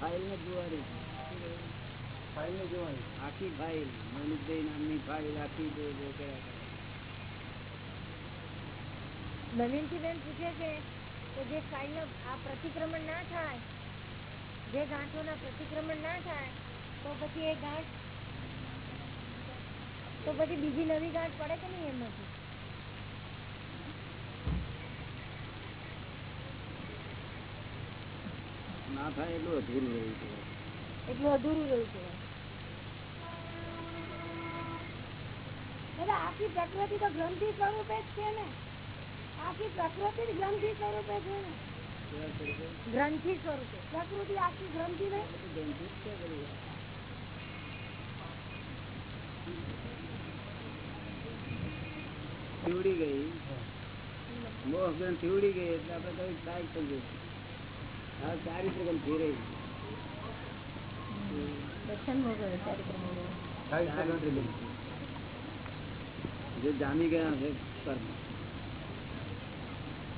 File ને જોવાની. આખી ફાઇલ મનુભાઈ નામની ફાઇલ આખી જો જો કર્યા કરે. નવીનથી બેન પૂછે છે કે જે ફાઇલ આ પ્રતિક્રમણ ના થાય જે ગાંઠોના પ્રતિક્રમણ ના થાય તો પછી એ ગાંઠ તો પછી બીજી નવી ગાંઠ પડે કે નહીં એમાંથી? ના થાય એટલું અધૂરું રહ્યું છે. એટલું અધૂરું રહ્યું છે. દાદા આખી પ્રકૃતિ તો ગ્રંથિ સ્વરૂપે જ છે ને. આખી પ્રકૃતિ ગ્રંથિ સ્વરૂપે છે ને. ગ્રંથિ સ્વરૂપે. પ્રકૃતિ આખી ગ્રંથિ ને ગ્રંથિ છે. થીવડી ગઈ. મોહ ગ્રંથિ ઉડી ગઈ એટલે આપડે કઈ થાય સમજે આ ચારિત્ર ગ્રંથિ રહી દર્શન વગર ચારિત્ર જે જામી ગયા છે કર્મ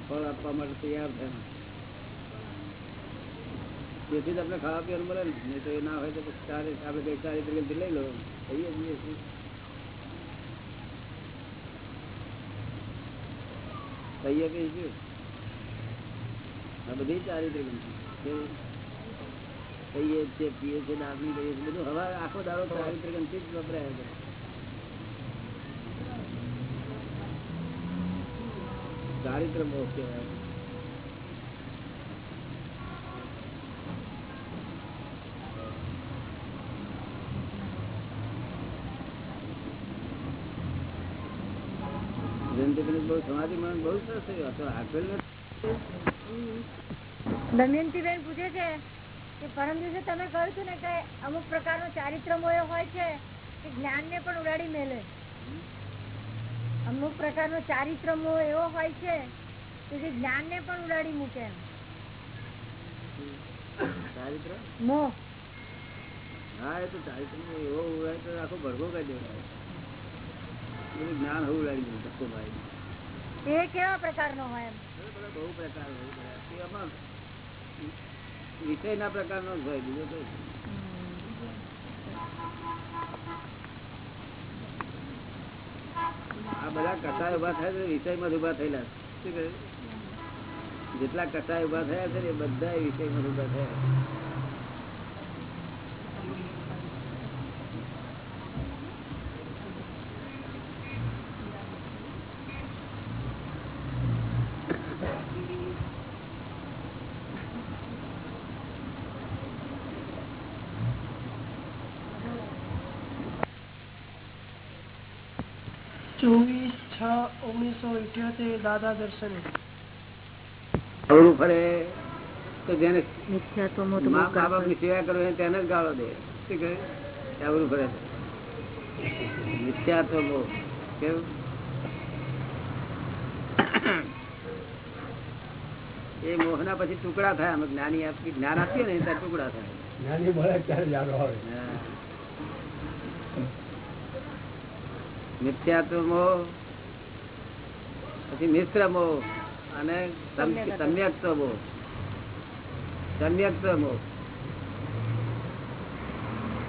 ફળ આપવા માટે તૈયાર થયા તેથી જ આપણે ખાવા પીવાનું મળે ને. નહીં તો એ ના હોય તો પછી ચારે આપણે કઈ ચારી તરીકે લઈ લો. કહીએ જઈએ છીએ કહીએ કઈ શું આ બધી ચારિત્રિક કહીએ છીએ પીએ છીએ દાબી કરીએ છીએ બધું હવે આખો દાડો ચારિત્રિક જ વપરાય છે. ચારિત્ર મોક્ષ કહેવાય. બહુ સમાધિ મન બહુ સરસ હતું આપેલ નથી. દમયંતી બેન પૂછે છે કે પરમ દિવસે તમે કહ્યું હતું ને કે અમુક પ્રકારનો ચારિત્ર મોહ હોય છે કે જ્ઞાન ને પણ ઉડાડી મેલે. અમુક પ્રકારનો નો મોહ એવો હોય છે કે જે જ્ઞાન ને પણ ઉડાડી મૂકે ચારિત્ર? મોહ. હા એ તો ચારિત્રમો એવો હોય તો આખો ભરગો કરી દેવાય. જ્ઞાન હોવું ધક્કો ભાઈ એ કેવા પ્રકારનો હોય એમ? બધા બહુ પ્રકાર હોય. કે ના પ્રકાર નો હોય, બીજો તો આ બધા કસાય ઊભા થાય છે, વિષયમાં માં ઊભા થયેલા શું કહ્યું? જેટલા કસાય ઊભા થયા છે એ બધા વિષયમાં માં ઊભા થયા ચોવીસ છ ઓગણીસો ઇઠ્યોતેર દાદા દર્શને. અવળું ફરે તો જેને મા મા બાપની સેવા કરવી તેને જ ગાળો દે. શું કહે? અવળું ફરે મિથ્યાત્વ મોહ કેવું? એ મોહ ના પછી ટુકડા થાય. અમે જ્ઞાની આપી જ્ઞાન આપીએ ને ત્યાં ટુકડા થાય. જ્ઞાની મળે ત્યારે યાદ આવે. હા. મિથ્યાત્વ મોહ પછી મિશ્ર મોહ અને સમ- સમ્યક્ત મોહ સમ્યક્ત મોહ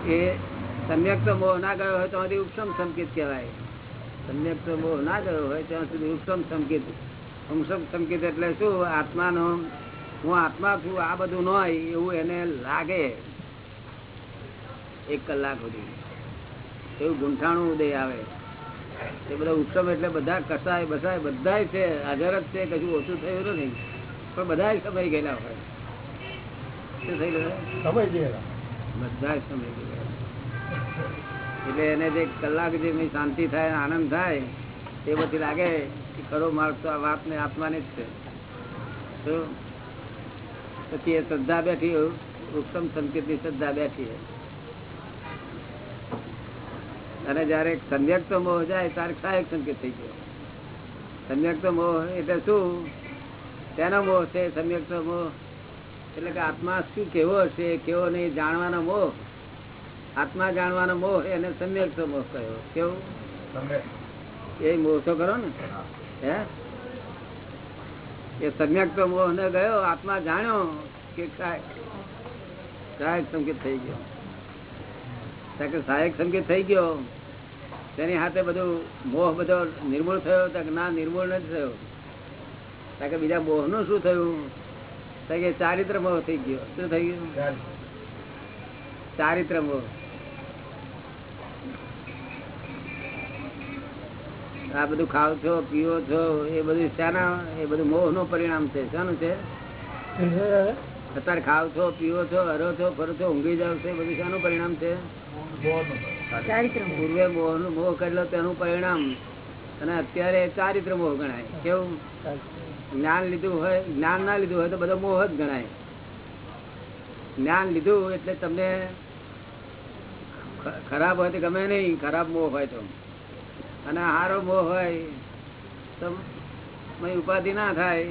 એ સમ્યક્ત મોહ ના ગયો હોય તો આમાંથી ઉપસમ સંકેત કહેવાય. સમ્યક્ત મોહ ના ગયો હોય ત્યાં સુધી ઉપસમ સંકેત. ઉપસમ સંકેત એટલે શું? આત્માનો હું આત્મા છું આ બધું ન હોય એવું એને લાગે. એક કલાક સુધી. એવું ગુંઠાણું ઉદય આવે. એ બધા ઉત્સવ એટલે બધા કસાય બસાય બધા છે હાજર જ છે કશું ઓછું થયું નથી પણ બધા સમય ગયેલા હોય. બધા સમય ગયેલા. એટલે એને જે કલાક જે શાંતિ થાય આનંદ થાય એ પછી લાગે કે ખરો માર્ગ તો આ વાત ને આત્માની જ છે. તો પછી એ શ્રદ્ધા બેઠી ઉત્તમ સંકેતની શ્રદ્ધા બેઠી. અને જયારે સમ્યક્ત મોહ જાય ત્યારે સહાયક સંકેત થઈ ગયો. સમ્યક્ત મોહ એટલે શું? તેનો મોહ છે સમ્યક્ત મોહ? એટલે કે આત્મા શું કેવો હશે કેવો નહીં જાણવાનો મોહ? આત્મા જાણવાનો મોહ એને સમ્યક્ત મોહ કયો કેવું? એ મોહ તો કરો ને? હે? એ સમ્યક્ત મોહ ને ગયો આત્મા જાણ્યો કે સહાયક સંકેત થઈ ગયો. સહાયક સંકેત થઈ ગયો. તેની હાથે બધું મોહ બધો નિર્મૂળ થયો ના, નિર્મૂળ નથી થયો. કારણ કે બીજા મોહનું શું થયું? કારણ કે ચારિત્ર મોહ થઈ ગયો. શું થઈ ગયું? ચારિત્ર મોહ. આ બધું ખાવ છો, પીવો છો, એ બધું શાના, એ બધું મોહનું પરિણામ છે. શાનું છે? અત્યારે ખાવ છો, પીવો છો, હરો છો, ફરો છો, ઊંઘી જાવ છો, એ બધું શાનું પરિણામ છે? પૂર્વે મોહ. નું મોહ કરેલો તેનું પરિણામ. અને અત્યારે ચારિત્ર મોહ ગણાય. કેવું? જ્ઞાન લીધું હોય, જ્ઞાન ના લીધું હોય તો બધો મોહ જ ગણાય. જ્ઞાન લીધું એટલે તમને ખરાબ હોય તો ગમે નહીં, ખરાબ મોહ હોય તો. અને હારો મોહ હોય તો ઉપાધિ ના થાય.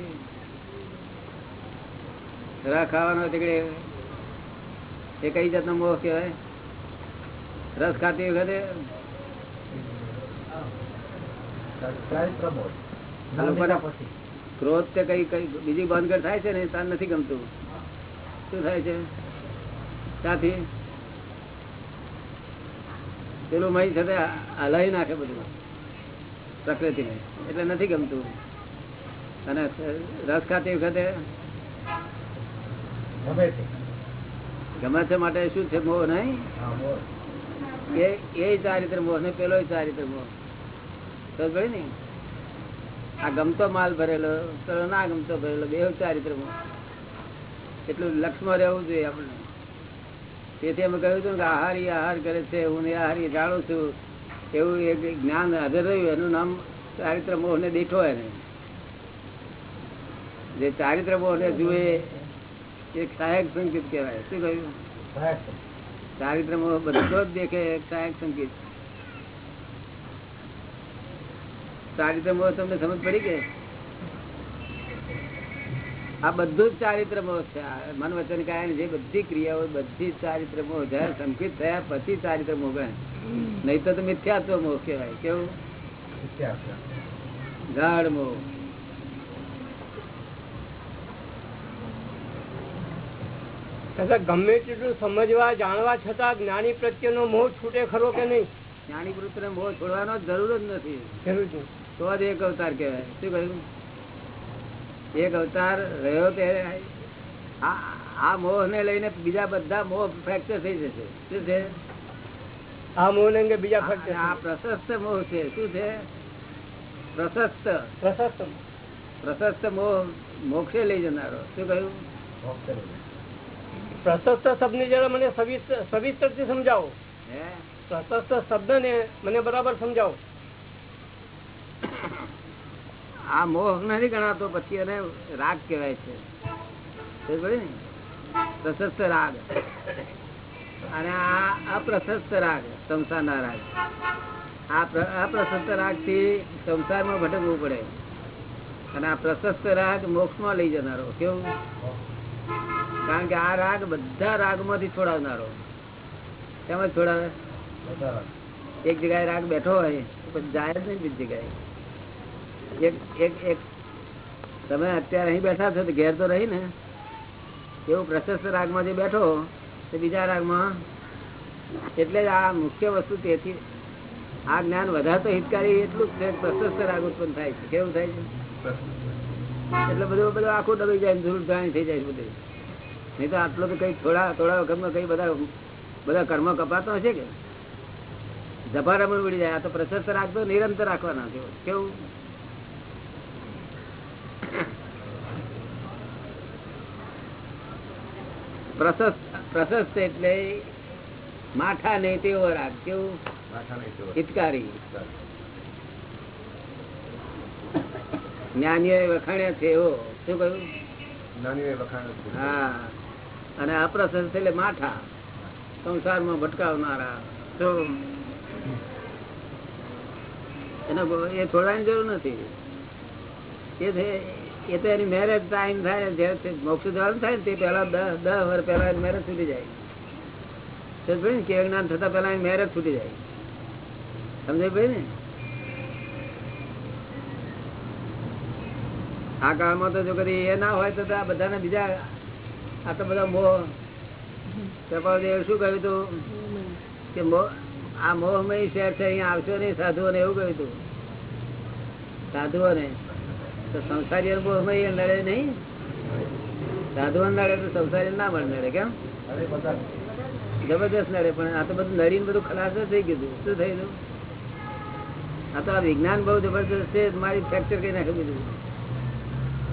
રસ ખાવાનો તીકડે એ કઈ જાતનો મોહ કહેવાય? રસ ખાતી વખતે ક્રોધ તે કઈ કઈ બીજી બંધગઢ થાય છે ને તાર નથી ગમતું. શું થાય છે? ત્યાંથી પેલું મહી સાથે હલાવી નાખે બધું. પ્રકૃતિને. એટલે નથી ગમતું. અને રસ ખાતી વખતે ગમે છે માટે શું છે મોહ નહીં? એ ચારિત્ર મોહ ને પેલો ચારિત્ર મોહ. તો ને. આ ગમતો માલ ભરેલો, પેલો ના ગમતો ભરેલો, બે ચારિત્ર મોહ. એટલું લક્ષમાં રહેવું જોઈએ આપણે તેથી અમે કહ્યું હતું કે આહારી આહાર કરે છે, હું ને આહારી જાણું છું. એવું એક જ્ઞાન હાજર રહ્યું, એનું નામ ચારિત્ર મોહ ને દેખો એને. જે ચારિત્ર મોહ ને જુએ, એ સહાયક સંકેત કહેવાય. શું કહ્યું? ચારિત્ર બધો જ દેખે સહાયક સંકેત. ચારિત્ર મોહ તમને સમજ પડી કે? આ બધું જ ચારિત્ર મોહ છે મન વચન કાય જે બધી ક્રિયાઓ બધી ચારિત્ર મોહ જયારે સંકેત થયા પછી ચારિત્ર મોહ ગણાય નહીં તો તો મિથ્યાત્વ મોહ કહેવાય કેવું? ગાઢ મોહ દાદા ગમે તેટલું સમજવા જાણવા છતાં જ્ઞાની પ્રત્યેનો મોહ છૂટે ખરો કે નહીં? જ્ઞાની પ્રત્યે મોહ છોડવાનો જરૂર જ નથી. જરૂર છે. તો જ એક અવતાર કહેવાય. શું કહ્યું? એક અવતાર રહ્યો કે આ આ મોહ ને લઈને બીજા બધા મોહ ફ્રેક્ચર થઈ જશે. શું છે? આ મોહ ને અંગે બીજા ફ્રેક્ચર આ પ્રશસ્ત મોહ છે. શું છે? પ્રશસ્ત. પ્રશસ્ત પ્રશસ્ત મોહ મોક્ષે લઈ જનારો. શું કહ્યું? પ્રશસ્ત શબ્દ જરા મને સવિસ્તરથી સમજાવો. પ્રશસ્ત શબ્દ ને મને બરાબર સમજાવો. આ મોહ નથી ગણાતો પછી એને રાગ કહેવાય છે. પ્રશસ્ત રાગ. અને આ અપ્રશસ્ત રાગ સંસારના રાગ. આ પ્ર- અપ્રશસ્ત રાગથી સંસારમાં ભટકવું પડે. અને આ પ્રશસ્ત રાગ મોક્ષમાં લઈ જનારો. કેવું? કારણ કે આ રાગ બધા રાગમાંથી છોડાવનારો. તેમજ છોડાવે. એક જગ્યાએ રાગ બેઠો હોય તો પછી જાય જ નહીં બીજી જગ્યાએ. એક એક એક. તમે અત્યારે અહીં બેઠા છો તો ઘેર તો રહી ને. એવું પ્રશસ્ત રાગમાં જે બેઠો તો બીજા રાગમાં. એટલે જ આ મુખ્ય વસ્તુ તેથી આ જ્ઞાન વધારતો હિતકારી એટલું જ છે પ્રશસ્ત રાગ ઉત્પન્ન થાય છે. કેવું થાય છે? એટલે બધું બધું આખું દબાઈ જાય ધૂળ થઈ જાય છે બધું. નહીં તો આટલો તો કઈ થોડા થોડા વખતમાં કઈ બધા બધા કર્મ કપાતો હશે કે? જભારામણ ઉડી જાય આ તો પ્રશસ્ત રાખતો નિરંતર રાખવાના કેવું? પ્રશસ્ત પ્રશસ્ત એટલે માઠા નહીં તેવો રાગ. કેવું? હિતકારી. જ્ઞાનીઓ વખાણ્યા છે એવો. શું કહ્યું? હા. અને અપ્રશસ્ત એટલે માઠા. સંસારમાં ભટકાવનારા. તો એને એ છોડવાની જરૂર નથી. એ તો એની મેરેજ ટાઈમ થાય જ્યારે મોક્ષ જવાનું થાય ને તે પહેલા દસ દસ વર્ષ પહેલા એની મેરેજ છૂટી જાય. કે જ્ઞાન થતા પહેલા એની મેરેજ છૂટી જાય. સમજાય ભાઈ ને? આ કાળમાં તો જો કદી એ ના હોય તો આ બધાને બીજા આ તો બધા મોહ. કપાળદેવ શું કહ્યું હતું કે આ મોહમય શહેર છે અહીંયા આવશો નહીં સાધુઓને એવું કહ્યું હતું સાધુઓને? તો સંસારી મોહમય નડે નહીં? સાધુઓ નડે તો સંસારી ના મળે નડે કેમ? જબરદસ્ત નડે પણ આ તો બધું નડીને બધું ખલાસ થઈ ગયું શું થયું આ તો આ વિજ્ઞાન બહુ જબરદસ્ત છે મારી ફ્રેક્ચર કરી નાખી બધું.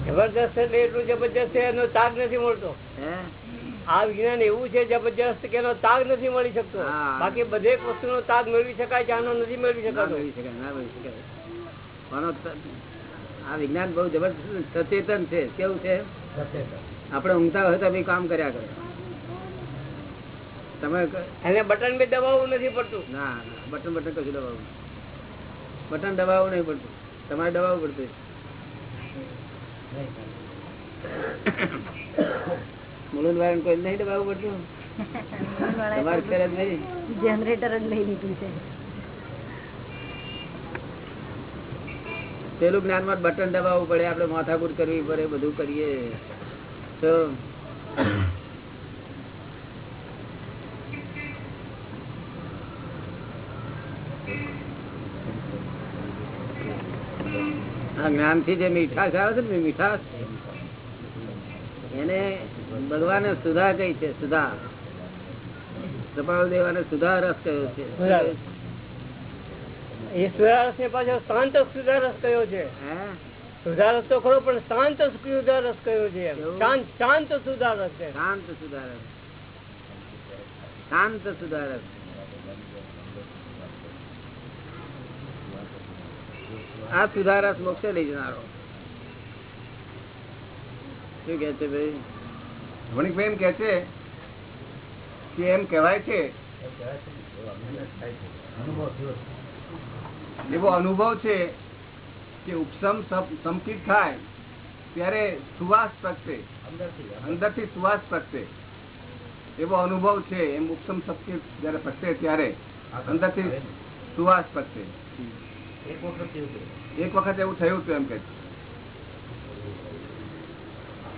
જબરદસ્ત એટલે એટલું જબરજસ્ત છે એનો તાગ નથી મળતો. આ વિજ્ઞાન એવું છે જબરજસ્ત કે એનો તાગ નથી મળી શકતો. બાકી વસ્તુ વસ્તુનો તાગ મેળવી શકાય છે આનો નથી મેળવી ના શકાતો. ના આ વિજ્ઞાન બહુ જબરજસ્ત સચેતન છે. કેવું છે? આપણે ઊંઘતા હોય તો કામ કર્યા કરે. તમે એને બટન બી દબાવવું નથી પડતું. ના ના બટન બટન કશું દબાવવું બટન દબાવવું નહીં પડતું. તમારે દબાવવું પડતું. મુલુંદ વાળા કોઈ નહીં દબાવવું પડતું? તમારે જ નહીં? જનરેટર જ લઈ લીધું છે. પેલું જ્ઞાનમાં બટન દબાવવું પડે આપડે માથાકૂટ કરવી પડે બધું કરીએ. તો જ્ઞાનથી જે મીઠાશ આવે છે ને મીઠાશ. એને ભગવાને સુધા કઈ છે સુધા. કપાળ દેવાને સુધા રસ કયો છે? એ સુધારસ ને પાછો શાંત સુધારસ કયો છે? હે? સુધારસ તો ખરો પણ શાંત સુધારસ કયો છે શાંત શાંત સુધારસ છે. શાંત સુધારક શાંત સુધારક આ સુધારસ મોક્ષે લઈ જનારો શું કે છે ભાઈ? વણિકભાઈ એમ કે છે કે એમ કહેવાય છે એવો અનુભવ છે કે ઉપસમ સમ- સંકિત થાય ત્યારે સુવાસ પ્રગટે. અંદરથી સુવાસ પ્રગટે. એવો અનુભવ છે એમ ઉપસમ સંકિત જયારે પ્રગટે ત્યારે અંદરથી સુવાસ પ્રગટે. એક વખત એવું થયું. હતું એમ કે.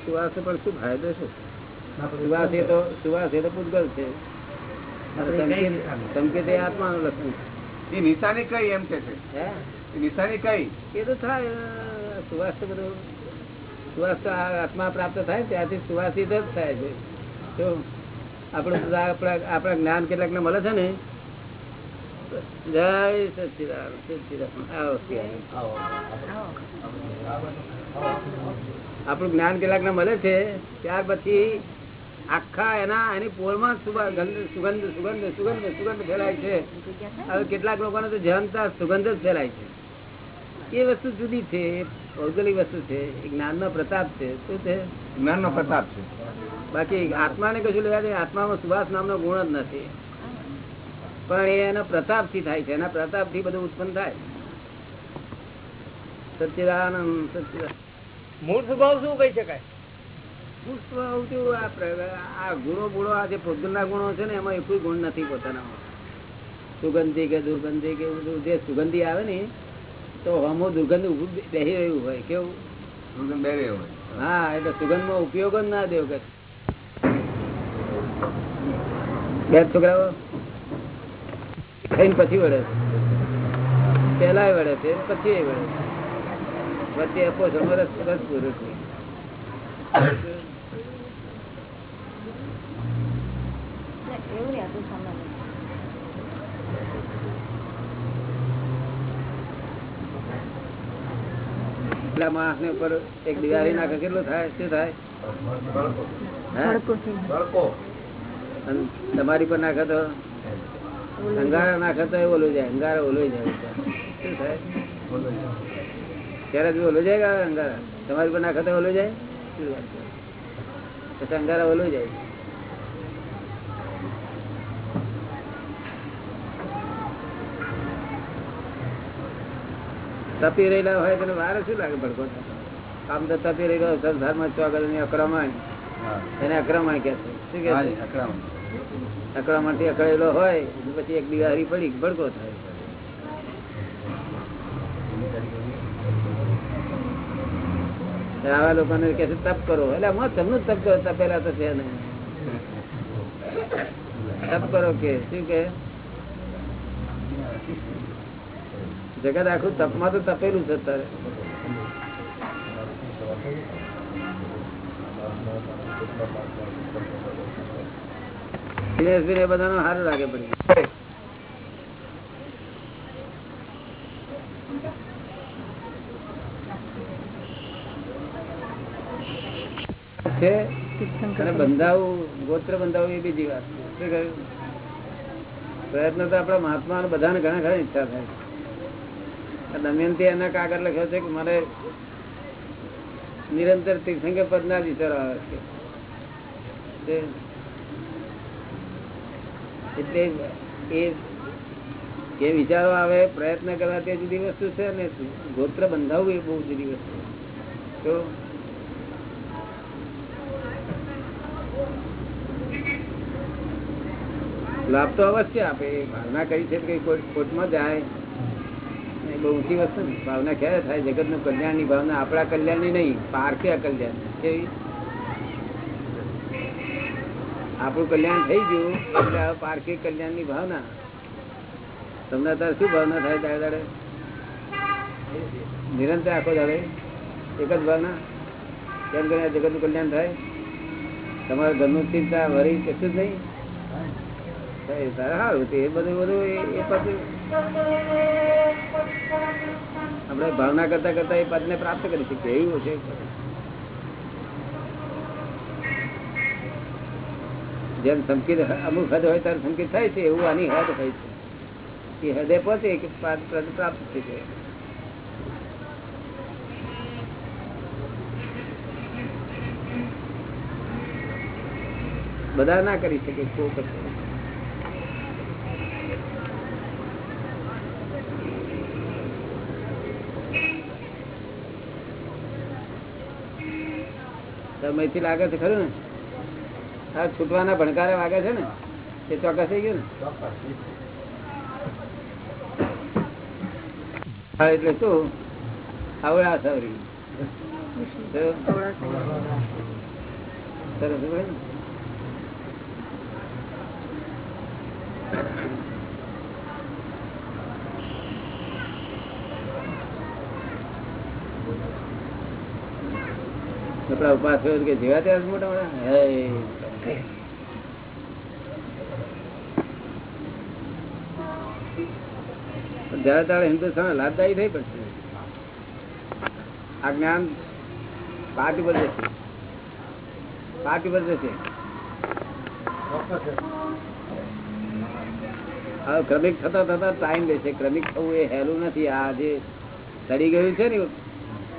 સુવાસ પણ શું ફાયદો છે? સુવાસ એ તો સુવાસ એ તો પૂતગલ છે. અને સંકેત- સંકેત એ આત્માનું લક્ષણ એ નિશાની કઈ એમ કે છે? છે હે? એ નિશાની કઈ? એ તો થાય સુવાસ તો બધું. સુવાસ તો આત્મા પ્રાપ્ત થાય ત્યાંથી સુવાસિત જ થાય છે. તો આપણું આપણા આપણા જ્ઞાન કેટલાક ને મળે છે ને જય સચિદાન સચિદાન આપણું જ્ઞાન કેટલાક ને મળે છે ત્યાર પછી આખા એના એની પોળમાં સુગંધ સુગંધ સુગંધ સુગંધ સુગંધ ફેલાય છે. હવે કેટલાક લોકોને તો જનતા સુગંધ જ ફેલાય છે. એ વસ્તુ જુદી છે ભૌગોલિક વસ્તુ છે એ જ્ઞાનનો પ્રતાપ છે. શું છે? જ્ઞાનનો પ્રતાપ છે. બાકી આત્માને કશું લેવા દે આત્મામાં સુભાષ નામનો ગુણ જ નથી. પણ એ એના પ્રતાપથી થાય છે. એના પ્રતાપથી બધું ઉત્પન્ન થાય. સચ્ચિદાનંદ સચ્ચિદાન મૂળ સ્વભાવ શું કહી શકાય? પુષ્પ આવતું આ આ ગુણો ગુણો આ જે પોતગુણના ગુણો છે ને એમાં એક ગુણ નથી પોતાનામાં. સુગંધી કે દુર્ગંધી કે બધું જે સુગંધી આવે ને તો હમો દુર્ગંધ બેહી બેસી રહ્યું હોય કેવું? દુર્ગંધ રહ્યું હોય. હા એટલે સુગંધમાં ઉપયોગ જ ના દેવ કે બે છોકરાઓ? ખાઈને પછી વળે છે. પેલા વળે છે પછી વળે છે. વચ્ચે આપો રસ પૂરો છે. પેલા માણસ ને ઉપર એક દિવાળી નાખે કેટલું થાય શું થાય? તમારી પર નાખે તો? અંગારા નાખે તો ઓલું જાય અંગારા ઓલું જાય. શું થાય? ત્યારે ઓલું જાય અંગારા? તમારી પર નાખે તો ઓલું જાય? પછી અંગારા ઓલું જાય. તપી રહેલા હોય તેને વાર શું લાગે ભડકો આમ તો તપી રહેલો સંસારમાં ચોગલની અક્રમણ એને અક્રમણ કે છે. શું કે છે? અકળામણથી અકળેલો હોય પછી એક દિવાળી પડી, ભડકો થાય. આવા લોકોને કે તપ કરો. એટલે હું તમને તપ કરો તપેલા તો છે નહીં તપ કરો કે, શું કે? જગત આખું તપમાં તો તપેલું છે અત્યારે. દિનેશભાઈ ને બધાને સારું લાગે પડી. છે અને બંધાવું ગોત્ર બંધાવું એ બીજી વાત છે. પ્રયત્ન તો આપણા મહાત્મા બધાને ઘણા ઘણા ઈચ્છા થાય દમયંતી એના કાગળ લખ્યો છે કે મારે નિરંતર તીર્થંકર પદના જ વિચાર આવે છે. એટલે એ જે વિચારો આવે, પ્રયત્ન કરવા તે જુદી વસ્તુ છે અને ગોત્ર બંધાવવું એ બહુ જુદી વસ્તુ તો લાભ તો અવશ્ય આપે ભાવના કરી છે કે કોર્ટમાં જાય. એ બહુ ઊંચી વસ્તુ ભાવના ક્યારે થાય? જગતનું કલ્યાણની ભાવના આપણા કલ્યાણની નહીં પારખ્યા કલ્યાણ કેવી? આપણું કલ્યાણ થઈ ગયું, એટલે હવે કલ્યાણની ભાવના. તમને અત્યારે શું ભાવના થાય દાડે દાડે નિરંતર આખો દાડે એક જ ભાવના? કેમ કરીને જગતનું કલ્યાણ થાય? તમારા ઘરનું ચિંતા, વરી કશું જ નહીં? સારું તે બધું બધું એ- પાછું આપણે ભાવના કરતા કરતા એ પદને પ્રાપ્ત કરી શકીએ, એવું છે જેમ સંકેત અમુક હદ હોય ત્યારે સંકેત થાય છે, એવું આની હદ હોય છે. એ હદે પહોંચે કે પ્રાપ્ત થઈ જાય. બધા ના કરી શકે, કોઈ કરશે લાગે છે ખરું ને? આ છૂટવાના ભણકારે વાગે છે ને? એ ચોક્કસ થઈ ગયું ને? એટલે શું? આવડા સવરી. સરસ આપડા ઉપાસ કે જેવા ત્યાં મોટા મોટા? હે. જયારે તારે હિન્દુસ્તાન લાભદાયી થઈ પડશે. આ જ્ઞાન પાર્ટી પર જશે. પાર્ટી પર જશે. હવે ક્રમિક થતા થતા ટાઈમ લેશે ક્રમિક થવું એ હેલું નથી. આ જે સડી ગયું છે ને,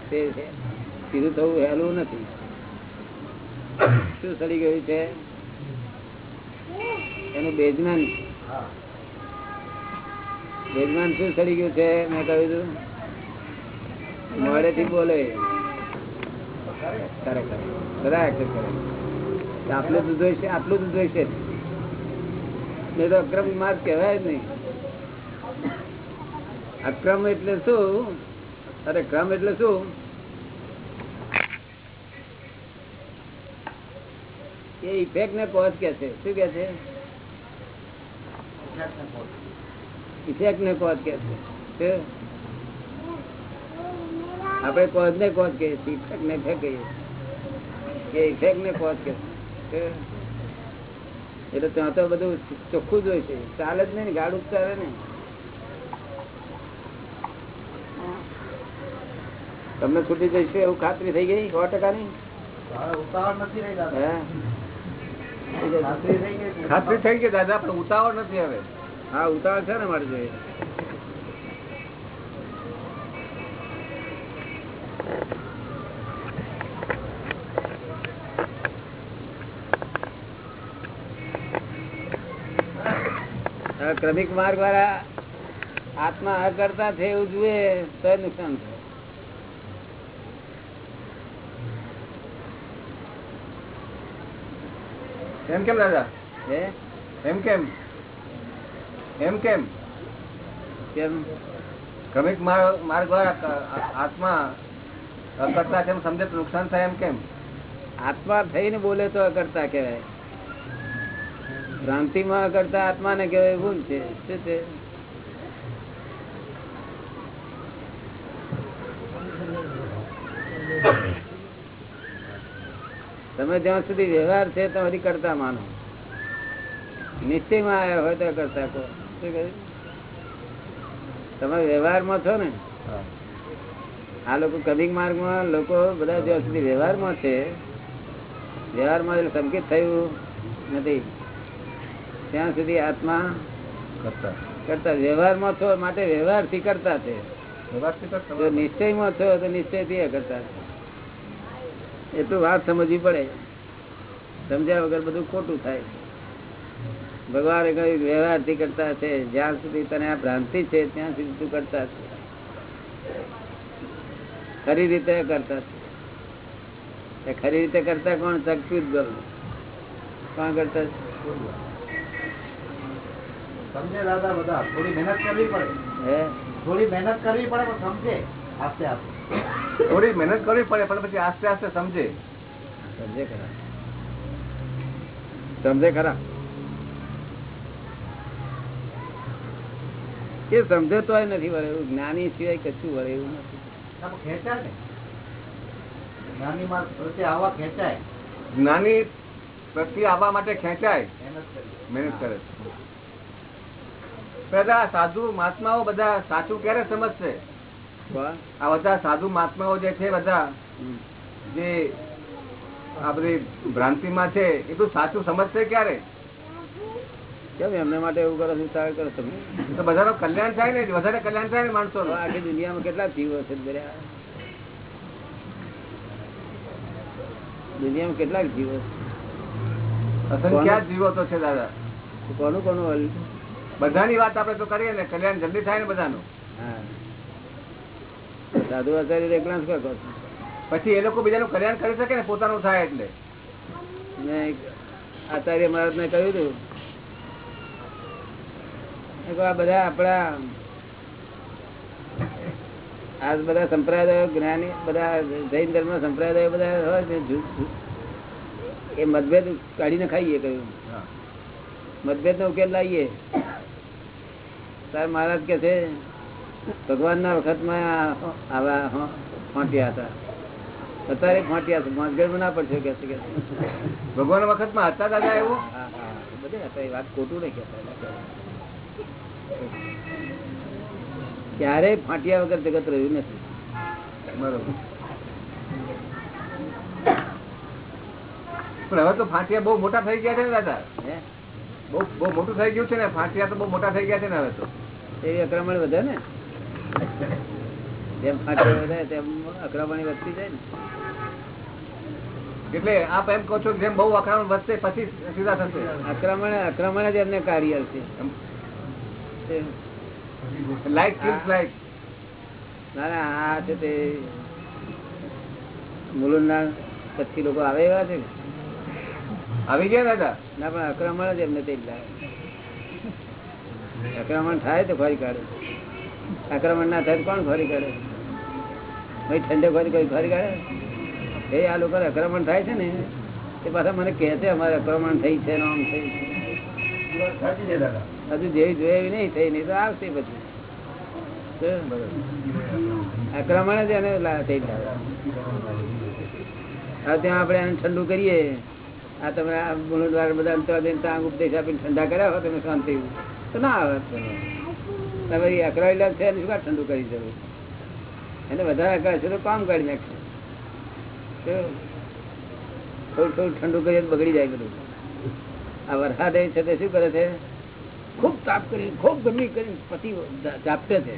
તે સીધું થવું હેલું નથી. શું સડી ગયું છે? એનું બેઝમેન્ટ બેઝમેન્ટ શું સડી ગયું છે? મેં કહ્યું હતું મોડેથી બોલે. તો અક્રમ માર્ગ કહેવાય નહીં. અક્રમ એટલે શું? અરે, ક્રમ એટલે શું? એ ઇફેક્ટ ને કોઝ કે છે. શું કે છે? ઇફેક્ટ ને કોઝ કે છે? આપણે કોઝ ને કોચ કહીએ છીએ ઇફેક્ટ ને ઇફેક્ટ કહીએ એ ઇફેક્ટ ને કોઝ કે એટલે ત્યાં તો બધું ચોખ્ખું જ હોય છે. ચાલે જ નહીં ને ગાડું ચાલે ને. તમને છૂટી જશે એવું ખાતરી થઈ ગઈ સો ટકાની? હે? ખાતરી થઈ ગઈ દાદા, પણ ઉતાવળ નથી હવે. હા, ઉતાવળ છે ને મારે જોઈએ ક્રમિક માર્ગ વાળા આત્મા અકર્તા છે એવું જુએ તો નુકસાન થાય. એમ કેમ દાદા? હે? એમ કેમ? એમ કેમ? કેમ? ક્રમિક માર્ગ દ્વારા આત્મા કરતા તેમ સમજે નુકસાન થાય એમ કેમ? આત્મા થઈને બોલે તો અકર્તા કહેવાય. ભ્રાંતિમાં અકર્તા આત્માને કહેવાય ભૂલ છે. શું છે? તમે જ્યાં સુધી વ્યવહાર છે ત્યાં કરતા માનો. નિશ્ચયમાં આવ્યા હોય તો કરતા કહો. શું કહ્યું? તમે વ્યવહારમાં છો ને? આ લોકો કદિક માર્ગમાં લોકો બધા જ્યાં સુધી વ્યવહારમાં છે વ્યવહારમાં સંકેત થયું નથી. ત્યાં સુધી આત્મા કરતા. કરતા. વ્યવહારમાં છો માટે વ્યવહારથી કરતા છે. નિશ્ચયમાં છો તો નિશ્ચયથી કરતા છે. એટલું વાત સમજવી પડે. સમજ્યા વગર બધું ખોટું થાય. ભગવાને કહ્યું વ્યવહારથી કરતા છે. જ્યાં સુધી તને આ ભ્રાંતિ છે ત્યાં સુધી તું કરતા છે. ખરી રીતે કરતા છે. ખરી રીતે કરતા કોણ? ચકચુત ગલ કોણ કરતા? સમજે દાદા બધા. થોડી મહેનત કરવી પડે. હે? થોડી મહેનત કરવી પડે પણ સમજે. આપે આસ્તે. થોડી મહેનત કરવી પડે પણ પછી આસ્તે આસ્તે સમજે. સમજે ખરા. સમજે ખરા. એ સમજે તો નથી વળે એવું જ્ઞાની સિવાય કશું વળે એવું નથી. ખેંચાય ને. નાની માર્ગ પ્રત્યે આવા ખેંચાય. જ્ઞાની પ્રત્યે આવવા માટે ખેંચાય. મહેનત કરે. બધા સાધુ મહાત્માઓ બધા સાચું ક્યારે સમજશે? આ બધા સાધુ મહાત્માઓ જે છે બધા જે આ બધી ભ્રાંતિમાં છે એ તો સાચું સમજશે ક્યારે? કેમ એમને માટે એવું કરો વિચાર કરો તમે? તો બધાનો કલ્યાણ થાય ને વધારે કલ્યાણ થાય ને માણસો આખી દુનિયામાં કેટલા જીવ છે બધા? દુનિયામાં કેટલાક જીવો અસંખ્યા જીવો તો છે દાદા? કોનું કોનું બધાની વાત આપણે તો કરીએ ને કલ્યાણ જલ્દી થાય ને બધાનું. હા. સાધુ આચાર્ય એકલા પછી એ લોકો બીજાનું કલ્યાણ કરી શકે ને પોતાનું થાય એટલે. મેં આચાર્ય મહારાજ ને કહ્યું હતું આ બધા આપણા આ બધા સંપ્રદાયો જ્ઞાની બધા જૈન ધર્મ સંપ્રદાયો બધા હોય ને એ મતભેદ કાઢીને ખાઈએ કહ્યું. મતભેદ નો ઉકેલ લાવીએ. તાર મહારાજ કે છે ભગવાન ના વખતમાં આવા ફોંટ્યા હતા. અત્યારે ફોંટ્યા છે. મતભેદ ના પડશે કે. ભગવાન વખતમાં હતા દાદા એવું? હા હા બધે હતા. એ વાત ખોટું નહીં કહેતા. ક્યારેય ફાટ્યા વગર જગત રહ્યું નથી. બરોબર. પણ હવે તો ફાંટિયા બહુ મોટા થઈ ગયા છે ને દાદા? બહુ બહુ મોટું થઈ ગયું છે ને? ફાંટિયા તો બહુ મોટા થઈ ગયા છે ને હવે તો? એ આક્રમણ વધે ને? જેમ ફાટ્યા વધે તેમ અક્રમણી વધતી જાય ને. એટલે આપ એમ કહો છો જેમ બહુ અકરામણ વધશે પછી સીધા થશે. આક્રમણ આક્રમણ જ એમને કાર્ય છે લાઈક કિલ્સ લાઈક ના ના આ છે તે મુલુંડના પછી લોકો આવે એવા છે આવી ગયા દાદા? ના પણ આક્રમણ જ એમને તે જ લાગે. આક્રમણ થાય તો ફરી કાઢે. આક્રમણ ના થાય કોણ ફરી કરે ભાઈ ઠંડે ખોરી કોઈ ફરી કરે એ આ લોકો આક્રમણ થાય છે ને, એ પાછા મને કહે છે અમારે આક્રમણ થઈ છે આમ થઈ છે. હજુ જેવી જોઈએ એવી નહીં થઈ, નહીં તો આવશે પછી? આક્રમણ જ એને થઈ જાય. ત્યાં આપણે એને ઠંડુ કરીએ. આ તમે આ ગુણ દ્વારા બધા અંતરા દઈને ત્યાં ઉપદેશ આપીને ઠંડા કર્યા હોત તમે શાંતિ. તો ના આવે. તમે એ અકળાયેલા છે એને શું ઠંડુ કરી જરૂર એને વધારે અકળાય છે તો કામ કાઢી નાખશે. થોડું થોડું ઠંડુ કરીએ બગડી જાય બધું. આ વરસાદ એ છે તે શું કરે છે? ખૂબ તાપ કરી ખૂબ ગરમી કરી પતિ ચાપતે છે.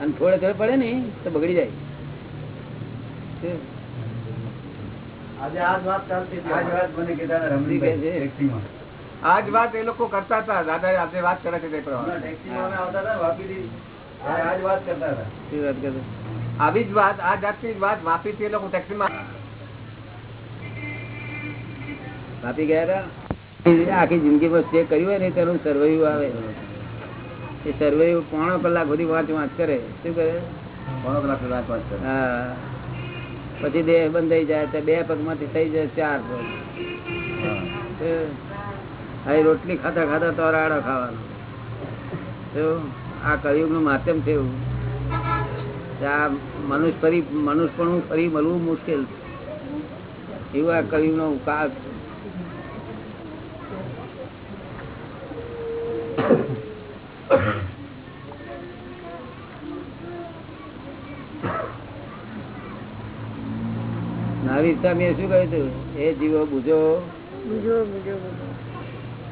અને થોડે થોડે પડે ને તો બગડી જાય. આજે આ વાત ચાલતી આ વાત મને કીધા રમણી કહે છે. ટેક્સીમાં. આ જ વાત એ લોકો કરતા હતા. દાદા આજે વાત કરે છે તે પ્રમાણે. ટેક્સીમાં અમે આવતા હતા ને વાપીથી, ત્યારે આ જ વાત કરતા હતા. શું વાત કરે? આવી જ વાત આ જાતની વાત વાપી થી એ લોકો ટેક્સીમાં વાપી ગયા હતા? આખી જિંદગીમાં જે કર્યું હોય ને તેનું સર્વૈવ આવે. એ સર્વૈવ પોણો કલાક સુધી વાંચ વાંચ કરે. શું કરે? પોણો કલાક વાંચ વાંચ કરે. હા. પછી દેહ બંધ થઈ જાય તો બે પગમાંથી થઈ જાય ચાર પગ. હા. રોટલી ખાતા ખાતા તો રાડો ખાવાનો. આ કયુગનું માધ્યમ છે મનુષ્ય પણ ફરી મળવું મુશ્કેલ છે. એવું આ કયુગ નો કાળ નારી સામે શું કહ્યું હતું? એ જીવો બુજો બુજો, બીજો બીજો તમે એમ ગોયમમાં પમાય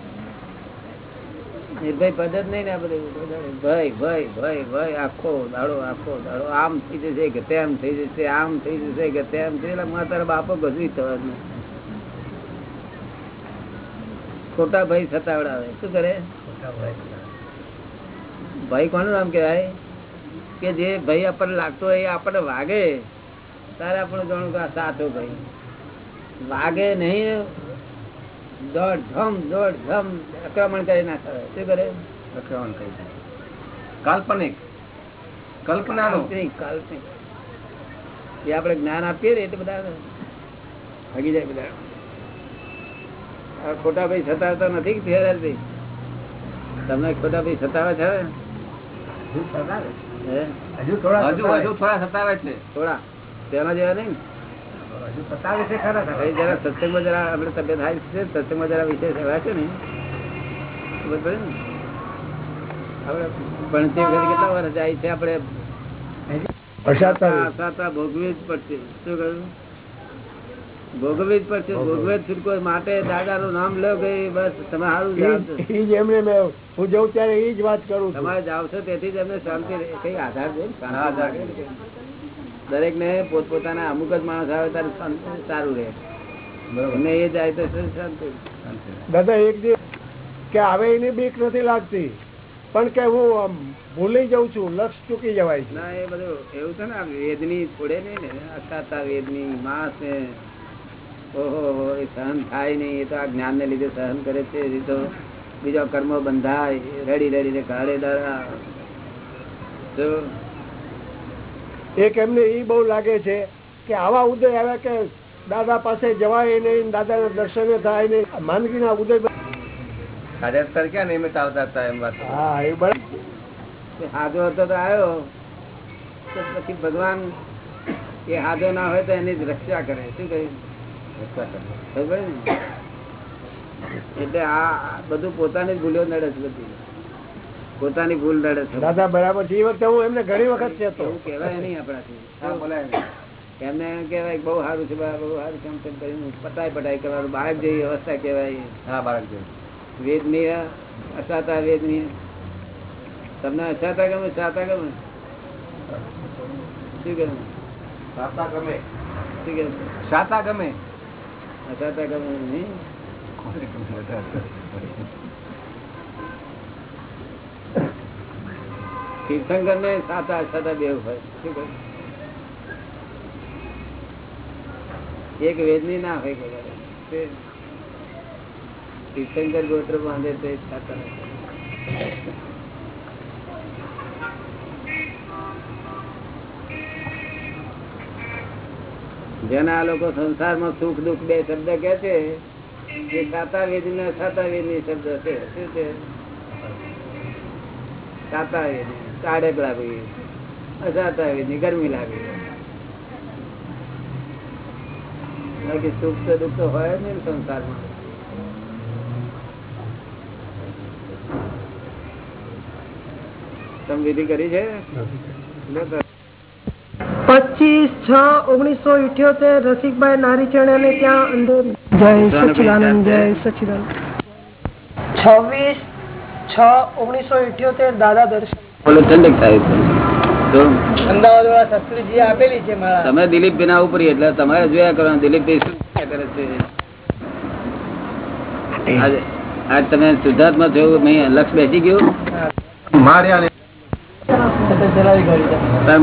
નિર્ભય પદ જ નહીં ને આ બધું? ભય ભય ભય ભય, આખો દાડો આખો દાડો. આમ થઈ જશે કે તેમ થઈ જશે, આમ થઈ જશે કે તેમ થઈ એટલે મારા તારા બાપો ગજવી થવાનું. ખોટા ભાઈ સતાવડાવે. શું કરે? ભાઈ કોનું નામ કહેવાય? કે જે ભાઈ આપણને લાગતો હોય આપણને વાગે. તારે આપણે જાણું કે સાચો ભાઈ વાગે નહીં દોડ ધમ આક્રમણ કરી નાખે. શું કરે? આક્રમણ કરી કાલ્પનિક. કલ્પનાનું. કાલ્પનિક કાલ્પનિક. એ આપણે જ્ઞાન આપીએ ને એટલે બધા ભાગી જાય બધા. આ ખોટા ભાઈ સતાવતા નથી કે ધીરજભાઈ તમને ખોટા ભાઈ સતાવે છે. હે? હજુ થોડા હજુ હજુ થોડા સતાવે છે. થોડા. તેના જેવા નહીં ને? સતાવે છે ખરા કઈ જરા સત્સંગમાં જરા આપણે તબિયત હારી છે સત્સંગમાં જરા વિશેષ એવા છે ને. ખબર પડે ને? આપણે ભણતી વખતે કેટલા વર્ષ જાય છે આપણે? ભોગવી જ પડશે. શું કહ્યું? જ પડશે. ભોગવે. જ છૂટકો માટે દાદાનું નામ લો કે બસ તમે સારું એમને હું જઉં ત્યારે એ જ વાત કરું તમારે જાવ છો તેથી જ એમને શાંતિ. કઈ આધાર છે? ને? આધાર ને. દરેક ને પોતપોતાના અમુક જ માણસ આવે ત્યારે શાંતિ- સારું રહે. બરોબર. અને એ જાય તો શાંતિ દાદા એક દિવસ કે આવે એની બીક નથી લાગતી પણ કે હું ભૂલી જાઉં છું લક્ષ ચૂકી જવાય ના એ બધું એવું છે ને આ વેદની છોડે નહીં ને અસાતા વેદની માસ ને ઓહો હો, એ સહન થાય નહીં એ તો આ જ્ઞાન ને લીધે સહન કરે છે એ તો બીજો કર્મ બંધાય રડી રડીને કાઢે દાડા તો એક એમને એ બહુ લાગે છે કે આવા ઉદય આવ્યા કે દાદા પાસે જવાય નહીં દાદાના દર્શને થાય નહીં. માંદગીના ઉદય કાર્યસ્થળ ક્યાં નિયમિત આવતા હતા એમ વાત? હા એ બરાબર. હાજો હતો તો આવ્યો. તો પછી ભગવાન એ હાજો ના હોય તો એની જ રક્ષા કરે. શું કહ્યું? ખબર ને? એટલે આ બધું પોતાની જ ભૂલો નડે છે બધી. પોતાની ભૂલ નડે છે દાદા બરાબર છે. એ વખતે હું એમને ઘણી વખત છે એવું કહેવાય નહીં આપણાથી. બોલાય. એમને એમ કહેવાય બહુ સારું છે બહુ સારું છે તેમ કરીને પટાઈ પટાઈ કરવાનું. બાળક જેવી અવસ્થા કહેવાય. હા બાળક જેવી. વેદની અસાતા વેદની તમને અસાતા ગમે સાતા ગમે? શું ગમે? સાતા ગમે. શું ગમે? સાતા ગમે. અસાતા ગમે નહીં. તીર્થંકર ને સાતા સાતા દેવ હોય. એક વેદની ના હોય તીર્થંકર ગોત્ર બાંધે તો સાતા જેના આ લોકો સંસારમાં સુખ દુઃખ બે શબ્દ કે છે, એ સાતા વેદી ને સાતા વેદી શબ્દ છે. શું છે? સાતા વેદી કાળેક અસાત આવી વેદી ગરમી લાગી બાકી સુખ તો દુઃખ તો હોય ને સંસારમાં. તમે વિધિ કરી છે? પચીસ છ ઓગણીસો ઇઠ્યોતેર રસિકભાઈ નારીચણ ત્યાં અંદર જય સચિદાનંદ જય સચિદાનંદ. છવ્વીસ છ ઓગણીસો ઇઠ્યોતેર દાદા દર્શન બોલો ઠંડક થાય છે. તો અમદાવાદ વાળા શાસ્ત્રીજી આપેલી છે મારા. તમે દિલીપ ના ઉપરી એટલે તમારે જોયા કરો દિલીપ ભાઈ શું કરે છે? આજ તમે શુદ્ધાત્મા નહીં લક્ષ બેસી ગયું?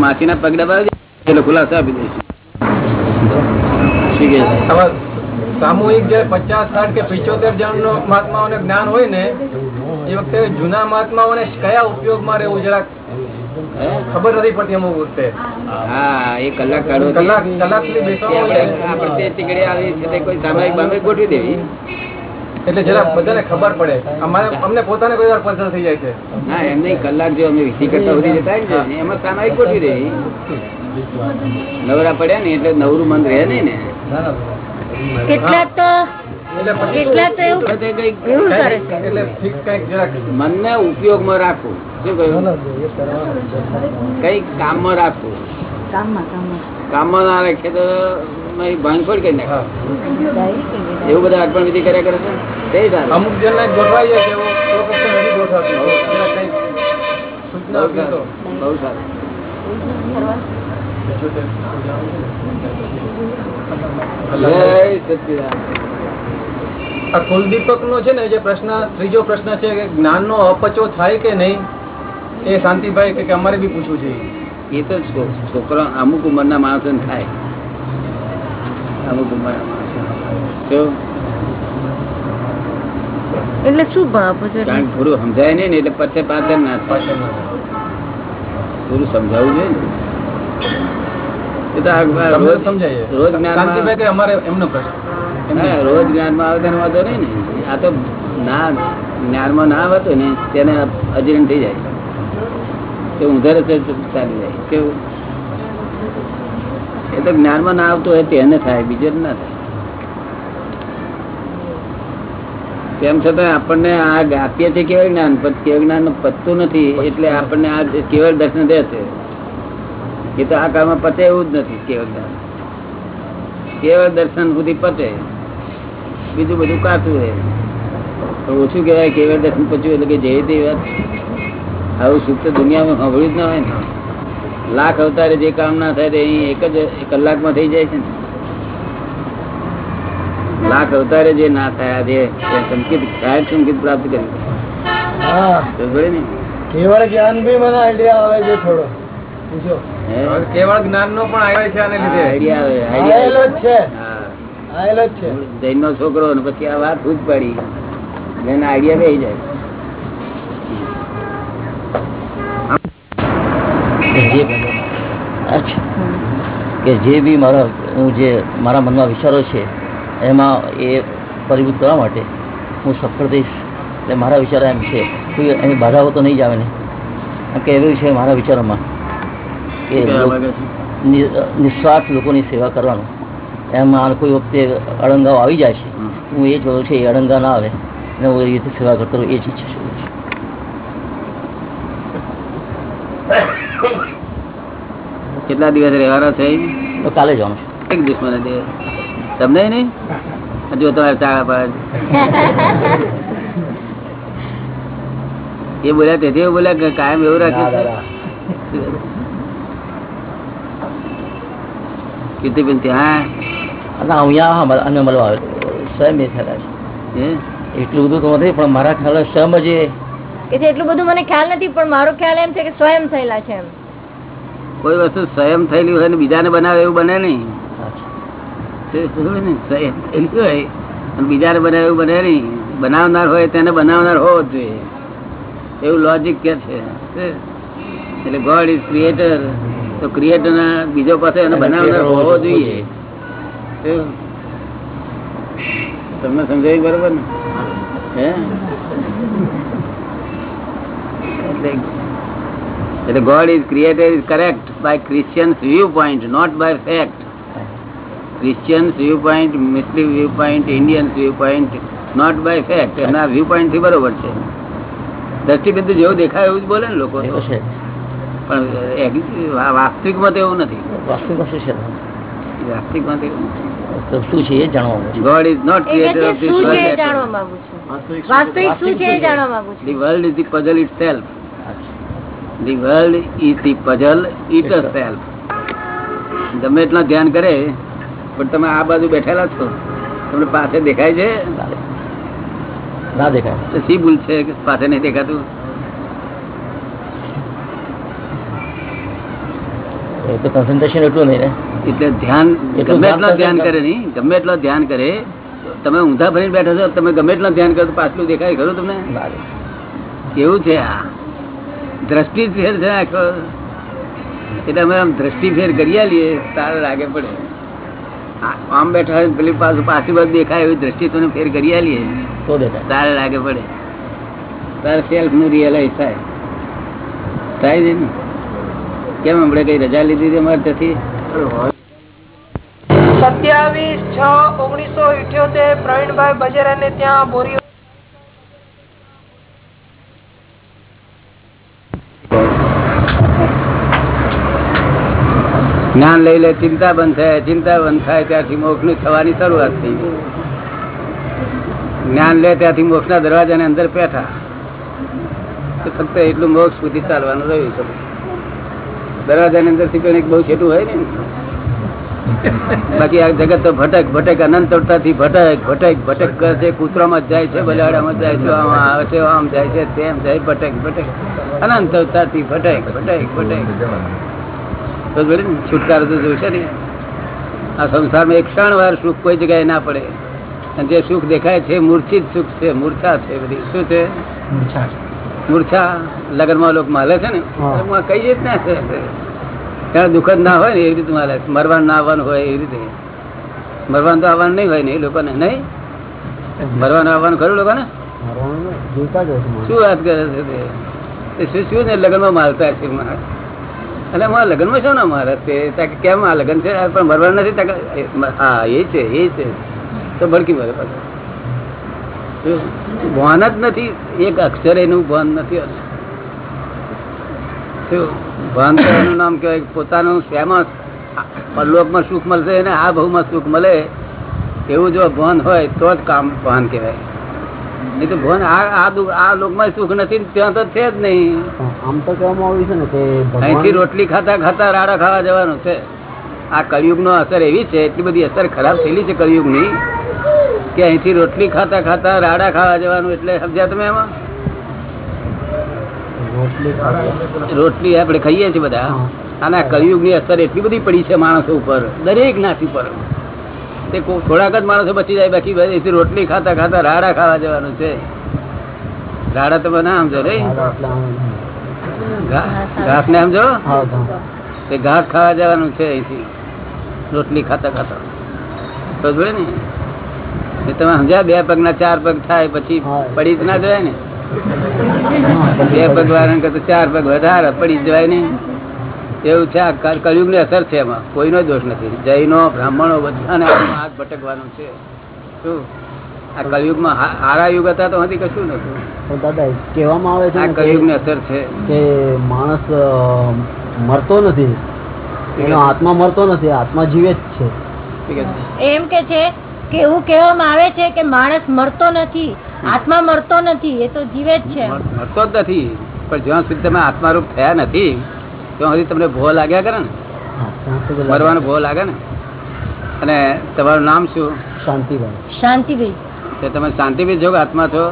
માસી ના પગ ખુલાસો આપી દઈશું. સામૂહિક જે પચાસ સાઠ કે પિચોતેર જણ નો મહાત્માઓને જ્ઞાન હોય ને એ વખતે જૂના મહાત્માઓને કયા ઉપયોગમાં રહેવું જરાક ખબર નથી પડતી અમુક વખતે. હા એ કલાક કાઢો કલાક કલાક આપણે ટીકડી આવી છે કોઈ સામાયિક બામે ગોઠવી દેવી. એટલે જરાક બધાને ખબર પડે. અમારે અમને પોતાને કોઈ વાર પસંદ થઈ જાય છે. હા એમ નહીં કલાક જો અમે વિધિ કરતા સુધી જતા ને એમાં સામાયિક ગોઠવી દેવી. નવરા પડ્યા ને એટલે નવરું મન રહે નહીં ને. કેટલાક તો મનને ઉપયોગમાં રાખવું શું કહ્યું? કંઈક કામમાં રાખવું કામમાં ના રાખે તો મારી ભાંગફોડ કરી નાખે એવું બધા અર્પણ વિધિ કર્યા કરે છે? અમુક જણ ગોઠવાઈ જાય બહુ સારું. આ કુલદીપક નો છે ને જે પ્રશ્ન ત્રીજો પ્રશ્ન છે કે જ્ઞાન નો અપચો થાય કે નહીં એ શાંતિભાઈ કે કે અમારે બી પૂછવું છે એ તો છોકરા અમુક ઉંમરના માણસો થાય. અમુક ઉંમરના માણસો એટલે શું ભાવ છે? કારણ થોડું સમજાય નહીં ને એટલે પછી પાછળ ના થાય. થોડું સમજાવવું જોઈએ ને. રોજ જ્ઞાન જ્ઞાનમાં આવે તેનો વાંધો નહીં ને. આ તો ના જ્ઞાનમાં ના આવે ને તેને અજીર્ણ થઈ જાય. તે ઊંધા ચાલી જાય. કેવું? એ તો જ્ઞાનમાં ના આવતું હોય તેને થાય બીજે ના થાય. તેમ છતાં આપણને આ આપીએ છીએ કેવળ જ્ઞાન પણ કેવળ જ્ઞાન પતતું નથી એટલે આપણને આ કેવળ દર્શન દે છે. એ તો આ કાળમાં પતે એવું જ નથી કેવળ દર્શન. કેવળ દર્શન સુધી પતે. બીજું બધું કાચું રહે. પણ ઓછું કહેવાય કેવળ દર્શન પચ્યું એટલે કે જે તે વાત. આવું સુખ તો દુનિયામાં સાંભળ્યું જ ના હોય ને. લાખ અવતારે જે કામ ના થાય તે અહીં એક જ કલાકમાં થઈ જાય છે ને. લાખ અવતારે જે ના થયા જે સંકેત ખ્યાલ સંકેત પ્રાપ્ત કર્યું હા. સમજે ને. કેવળ જ્ઞાન બી મને આઈડિયા આવે છે થોડો? કેવળ જ્ઞાન નો પણ આવ્યો છે આને લીધે. આઈડિયા જ છે. આયેલો જ છે. જૈન નો છોકરો ને પછી આ વાત જ પડી. એને આઈડિયા બેસી જાય. કે જે અચ્છા. કે જે બી મારા હું જે મારા મનમાં વિચારો છે એમાં એ પરિભૂત કરવા માટે હું સફળ થઈશ. એટલે મારા વિચારો એમ છે. કોઈ એની બાધાઓ તો નહીં જ આવે ને. કારણ કે એવું છે મારા વિચારોમાં. કે નિસ્વાર્થ લોકોની સેવા કરવાનું. એમાં કોઈ વખતે અળંગાઓ આવી જાય છે. હું એ જોઉં છું એ અળંગા ના આવે. અને હું એ રીતે સેવા કરતો એ જ ઈચ્છા છું. કેટલા દિવસ રહેવાના છે તો કાલે જવાનું છે. એક દિવસ મને તમને નહીં? જો તમારે ચાળા પાડે એ બોલ્યા તેથી બોલ્યા કે કાયમ એવું રાખે છે? કીર્તિબેન ત્યાં અને અહીંયા અને મળવા સ્વયં એ થયેલા છે? એટલું બધું તો નથી પણ મારા ખ્યાલ સ્વયં જ કે છે એટલું બધું મને ખ્યાલ નથી પણ મારો ખ્યાલ એમ છે કે સ્વયં થયેલા છે એમ. કોઈ વસ્તુ સ્વયં થયેલી હોય ને બીજાને બનાવે એવું બને નહીં. સ્વયં થયેલી હોય અને બીજાને બનાવે એવું બને નહીં. બનાવનાર હોય તેને બનાવનાર હોવો જોઈએ. એવું લોજિક કે છે. એટલે ગોડ ઇઝ ક્રિએટર તો ક્રિએટર ના બીજો પાસે એને બનાવનાર હોવો જોઈએ. તમને સમજાયું બરોબર ને? હે? એટલે એટલે God is created is correct by Christians viewpoint not by fact Christians viewpoint Muslim viewpoint Indians viewpoint not by fact એના વ્યૂ પોઈન્ટથી બરોબર છે. દ્રષ્ટિબિંદુ જેવું દેખાય એવું જ બોલે ને લોકો છે પણ વાસ્તવિકમાં તો એવું નથી. વાસ્તવિકમાં શું છે? વાસ્તવિકમાં તો એવું શું છે એ જાણવા માંગુ છું. God is not creator of this શું એ વર્લ્ડ જાણવા માંગુ છું. વાસ્તવિક શું છે? એ જાણવા માંગુ છું. The world is the puzzle itself the world is the puzzle itself ગમે એટલા ધ્યાન કરે પણ તમે આ બાજુ બેઠેલા છો તમને પાસે દેખાય છે? ના દેખાય. તો શી ભૂલ છે કે પાસે નહીં દેખાતું? એ તો કન્સન્ટ્રેશન એટલું નહીં ને એટલે ધ્યાન ગમે એટલો ધ્યાન કરે નહીં ગમે એટલો ધ્યાન કરે તમે ઊંધા ભરીને બેઠા છો તમે ગમે એટલો ધ્યાન કરો તો પાછલું દેખાય ખરું તમને. કેવું છે આ. દ્રષ્ટિ ફેર છે આખો. એટલે અમે આમ દ્રષ્ટિ ફેર કરી લઈએ તારે લાગે પડે. આમ બેઠા હોય પેલી પાછું પાછી બાજુ દેખાય એવી દ્રષ્ટિ તમે ફેર કરી લઈએ તો તારે લાગે પડે. તારે સેલ્ફનું રિયલાઇઝ થાય. થાય ને? કેમ હમણાં કઈ રજા લીધી હતી અમારે ત્યાંથી? સત્યાવીસ છ ઓગણીસો ઇઠ્યોતેર પ્રવીણભાઈ બજેરાને ત્યાં બોરીઓ જ્ઞાન લઈ લે ચિંતા બંધ થાય ચિંતા બંધ થાય ત્યારથી મોક્ષની થવાની શરૂઆત થઈ. જ્ઞાન લે ત્યાંથી મોક્ષ ના દરવાજા અંદર બેઠા. ફક્ત એટલું મોક્ષ સુધી ચાલવાનું રહ્યું છે. દરવાજા ની અંદરથી કંઈક બહુ છેટું હોય ને? બાકી આ જગત તો ભટક ભટક, અનંતથી ભટક ભટક ભટક કરે છે કૂતરામાં જાય છે, બલાડામાં જાય છે, આમ આવે છે, આમ જાય છે, તેમ જાય, ભટક ભટક. અનંતથી ભટક ભટક ભટક. તો જોડે છુટકારો તો જોઈશે ને. આ સંસારમાં એક ક્ષણ વાર સુખ કોઈ જગ્યાએ ના પડે. અને જે સુખ દેખાય છે, મૂર્છિત સુખ છે, મૂર્છા છે બધી. શું છે? મૂર્છા લગ્નમાં લોકો માલે છે ને કઈ રીતના છે? ત્યાં દુઃખદ ના હોય ને એવી રીતે માલે. મરવાનું ના આવવાનું હોય એવી રીતે. મરવાનું તો આવવાનું નહીં હોય ને એ લોકોને નહીં? મરવાનું આવવાનું ખરું લોકોને? શું વાત કરે છે તે? શું શું ને લગ્નમાં માલતા છે અને મારા લગ્નમાં શું ના મારે તે કેમ આ લગ્ન છે? પણ મરવાનું નથી હા એ છે એ છે. તો ભડકી મરે પાછો? ભાન જ નથી. એક અક્ષર એનું ભાન નથી ભાન તો એનું નામ કહેવાય પોતાનું શેમાં પરલોકમાં સુખ મળશે અને આ ભાવમાં સુખ મળે. એવું જો ભાન હોય તો જ કામ ભાન કહેવાય. નહીં તો ભાન આ આ લોકમાં સુખ નથી ત્યાં તો છે જ નહીં. આમ તો કહેવામાં આવ્યું છે ને કે અહીંથી રોટલી ખાતા ખાતા રાડા ખાવા જવાનું છે. આ કળિયુગ નો અસર એવી છે એટલી બધી અસર ખરાબ થયેલી છે કળિયુગની કે અહીંથી રોટલી ખાતા ખાતા રાડા ખાવા જવાનું એટલે સમજ્યા તમે એમાં? રોટલી આપણે ખાઈએ છીએ બધા. આના આ અસર એટલી બધી પડી છે માણસો ઉપર દરેક નાસી પર તે થોડાક જ માણસો બચી જાય બાકી બધા અહીંથી રોટલી ખાતા ખાતા રાડા ખાવા જવાનું છે. રાડા તમે ના સમજો રે ઘાસ ને સમજો? તે ઘાસ ખાવા જવાનું છે અહીંથી રોટલી ખાતા ખાતા. તો જોડે ને? તમે સમજ્યા? બે પગ ના ચાર પગ થાય પછી પડી જ ના જવાય ને? બે પગ વાળા કરતા ચાર પગ વધારે પડી જવાય નહીં. એવું છે કલયુગની અસર છે એમાં. કોઈનો દોષ નથી. જૈનો બ્રાહ્મણો બધાને હાથ ભટકવાનું છે. શું? આ કળિયુગમાં હા- હારા યુગ હતા તો હતી કશું નતું દાદા કહેવામાં આવે છે કલયુગ ને ની અસર છે. કે માણસ મરતો નથી. એનો આત્મા મરતો નથી આત્મા જીવે જ છે. એમ કે છે કે એવું કહેવામાં આવે છે કે માણસ મરતો નથી આત્મા મરતો નથી એ તો જીવે જ છે. મરતો જ નથી પણ જ્યાં સુધી તમે આત્મારૂપ થયા નથી ત્યાં સુધી તમને ભો લાગ્યા કરે ને. મરવાનો ભો લાગે ને? અને તમારું નામ શું? શાંતિભાઈ. શાંતિભાઈ. તો તમે શાંતિભી છો કે આત્મા છો?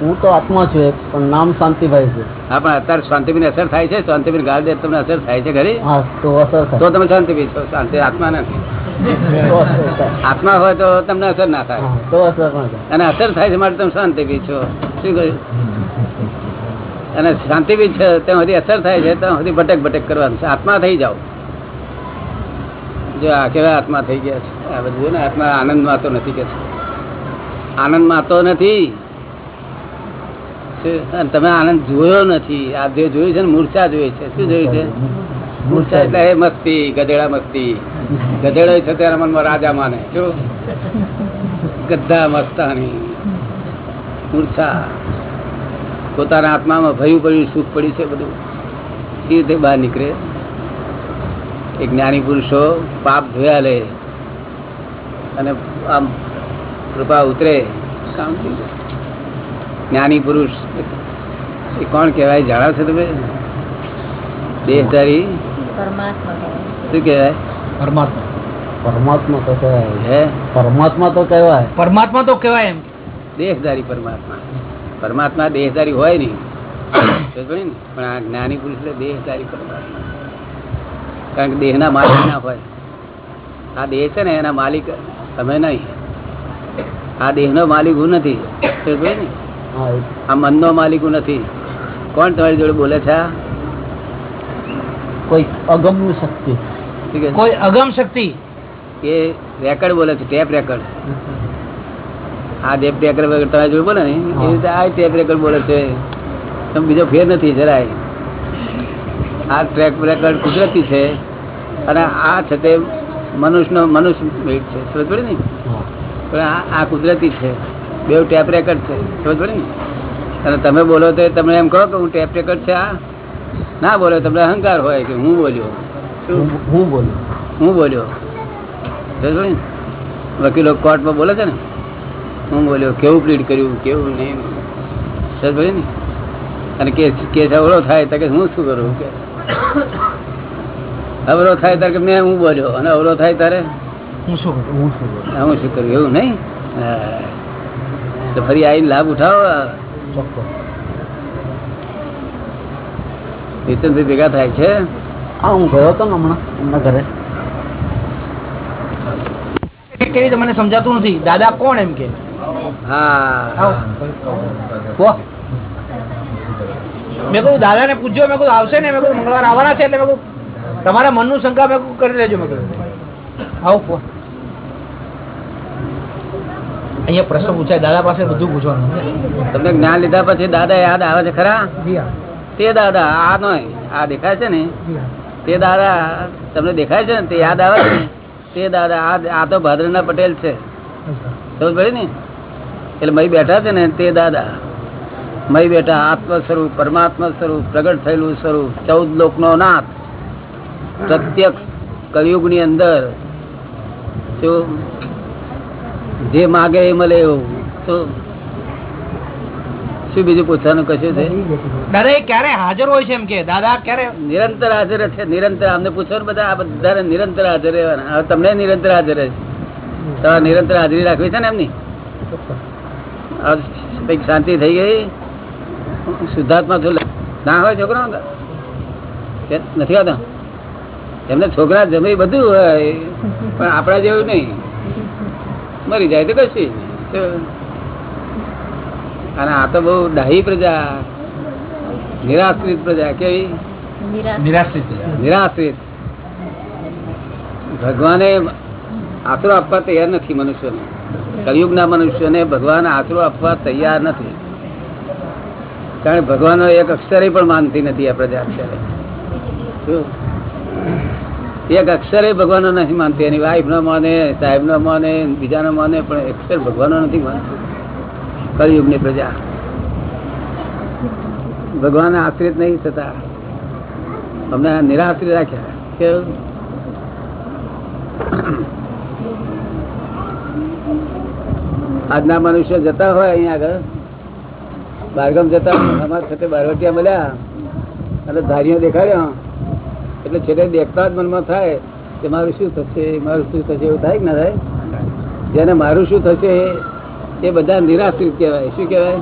હું તો આત્મા છું એક પણ નામ શાંતિભાઈ છે. હા પણ અત્યારે શાંતિભાઈ અસર થાય છે? શાંતિભાઈ ગાળ દે તમને અસર થાય છે ઘરે હા તો અસર તો તમે શાંતિભાઈ છો શાંતિ આત્મા નથી. આત્મા હોય તો તમને અસર ના થાય. તો અસર અને અસર થાય છે માટે તમે શાંતિભી છો. શું કહ્યું? અને શાંતિભી છે ત્યાં સુધી અસર થાય છે ત્યાં સુધી ભટક ભટક કરવાનું છે. આત્મા થઈ જાઓ. જો આ કેવા આત્મા થઈ ગયા છે? આ બધું ને આત્મા આનંદમાં તો નથી કે આનંદમાં તો નથી. તમે આનંદ જોયો નથી. આ જે જોયું છે ને મૂર્છા જોઈ છે. શું જોયું છે? એટલે મસ્તી, ગધેડા મસ્તી. ગધેડો છે ત્યારે મનમાં રાજા માને શું ગધા મસ્તાની. મૂર્છા. પોતાના આત્મામાં ભયું પડ્યું સુખ પડ્યું છે બધું. એ રીતે બહાર નીકળે. એ જ્ઞાની પુરુષો પાપ ધોયા લે અને આમ કૃપા ઉતરે. કામ થઈ જ્ઞાની પુરુષ, એ કોણ કહેવાય? જાણો છો તમે? દેહધારી શું કહેવાય? પરમાત્મા. પરમાત્મા તો કહેવાય. હે? પરમાત્મા તો કહેવાય. પરમાત્મા તો કહેવાય એમ. દેહધારી પરમાત્મા. પરમાત્મા દેહધારી હોય નહીં. પણ આ જ્ઞાની પુરુષ દેહધારી પરમાત્મા. કારણ કે દેહના માલિક ના હોય. આ દેહ છે ને એના માલિક તમે નહીં. આ દેહનો માલિક હું નથી? આ મનનો માલિક હું નથી. કોણ તમારી જોડે બોલે છે? કોઈ અગમ્ય શક્તિ. કોઈ અગમ શક્તિ. એ રેકર્ડ બોલે છે ટેપ રેકર્ડ આ ટેપ રેકર્ડ તમારી જોડે બોલે ને એ રીતે આ ટેપ રેકર્ડ બોલે છે. તમે બીજો ફેર નથી જરાય. આ ટ્રેક રેકર્ડ કુદરતી છે અને આ છે તે મનુષ્યનો મનુષ્ય ભેટ છે. સમજ પડે ને? પણ આ આ કુદરતી છે. બે ટેપ રેકર્ડ છે. સમજ પડે ને? અને તમે બોલો તો તમે એમ કહો કે હું ટેપ રેકર્ડ છે આ? ના બોલો તમને અહંકાર હોય કે હું બોલ્યો? હું- બોલ્યો હું બોલ્યો? વકીલો કોર્ટમાં બોલે છે ને? હું બોલ્યો કેવું પ્લીડ કર્યું કેવું નહીં? સમજ ને? અને કેસ કેસ અવળો થાય તો કે હું શું કરું? કે? અવળો થાય ત્યારે કે મેં હું બોલ્યો? અને અવરો થાય ત્યારે? હું શું કરું? હું શું કરું હું શું કરું? એવું નહીં. તો ફરી આવીને લાભ ઉઠાવો. ચોક્કસ. નીતિનભાઈ ભેગા થાય છે. હા હું ગયો હતો ને હમણાં એમના ઘરે. કેવી રીતે? મને સમજાતું નથી. દાદા કોણ એમ કે? હા. કહો. મેં કહ્યું દાદાને પૂછ્યો મેં કહ્યું આવશે ને. મેં કહ્યું મંગળવાર આવવાના છે. એટલે મેં કહ્યું તમારા મનનું શંકા મેં કહું કરી લેજો. મેં કહ્યું આવું કહો. અહીંયા પ્રશ્ન પૂછાય. દાદા પાસે બધું પૂછવાનું તમને જ્ઞાન લીધા પછી દાદા યાદ આવે છે ખરા? જી હા. તે દાદા, આ નહીં આ દેખાય છે ને? તે દાદા, તમને દેખાય છે ને? તે યાદ આવે છે તે દાદા, આ તો ભાદરના પટેલ છે. સમજ પડી ને? એટલે મય બેઠા છે ને તે દાદા. મય બેઠા આત્મ સ્વરૂપ પરમાત્મા સ્વરૂપ, પ્રગટ થયેલું સ્વરૂપ, ચૌદ લોકનો નાથ. પ્રત્યક્ષ કલયુગની અંદર શું જે માગે એ મળે એવું શું શું બીજું પૂછવાનું કશું છે? દરેક ક્યારે હાજર હોય છે એમ કે? દાદા ક્યારે? નિરંતર હાજર છે નિરંતર. અમને પૂછો ને બધા આ બધા નિરંતર હાજર રહેવાના. હવે તમને નિરંતર હાજર રહે છે તમારે નિરંતર હાજરી રાખવી છે ને એમની? કંઈક શાંતિ થઈ ગઈ? શુદ્ધાત્મા છું ના હોય છોકરા નથી આવતા એમને છોકરા જમી બધું હોય પણ આપણા જેવું નહીં. મરી જાય તો કશું? અને આ તો બહુ ડાહી પ્રજા નિરાશ્રિત પ્રજા કેવી? નિરાશ્રિત નિરાશ્રિત. ભગવાને આશરો આપવા તૈયાર નથી મનુષ્યને. કલયુગના મનુષ્યને ભગવાન આશરો આપવા તૈયાર નથી. કારણ કે ભગવાનનો એક અક્ષરે પણ માનતી નથી આ પ્રજા અત્યારે. એક અક્ષરે ભગવાનનો નથી માનતી. એની વાઈફ ન માને સાહેબ ન માને બીજાનો ન માને પણ અક્ષર ભગવાનો નથી માનતી. કળિયુગની પ્રજા. ભગવાન આશ્રિત નહીં થતા. અમને નિરાશ્રિત રાખ્યા. કે આજના મનુષ્ય જતા હોય અહીંયા આગળ. બારગામ જતા અમારા સાથે બારવટિયા મળ્યા. અને ધારીઓ દેખાડ્યો. એટલે છેલ્લે દેખતા જ મનમાં થાય કે મારું શું થશે, મારું શું થશે, એવું થાય કે ના થાય? જેને મારું શું થશે એ બધા નિરાશ્રિત કહેવાય. શું કહેવાય?